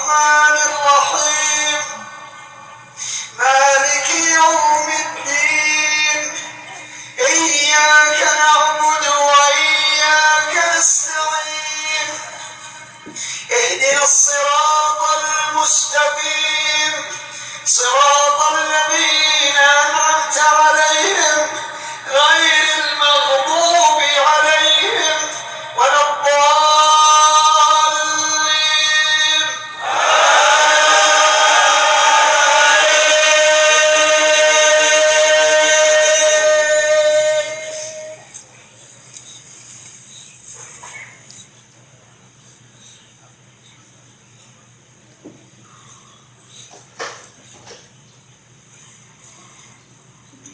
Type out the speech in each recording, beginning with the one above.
الرحمن الرحيم. مالك يوم الدين. إياك نعبد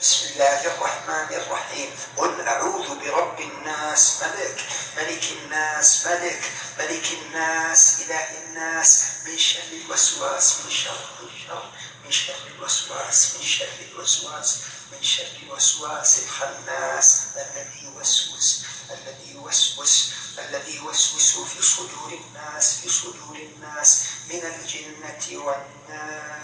بسم الله الرحمن الرحيم. قل أعوذ برب الناس ملك ملك الناس ملك ملك الناس إله الناس. من شر الوسواس من شر من شر من شر الوسواس من شر الوسواس من شر الوسواس الخناس الذي يوسوس الذي يوسوس الذي يوسوس في صدور الناس في صدور الناس من الجنة والناس.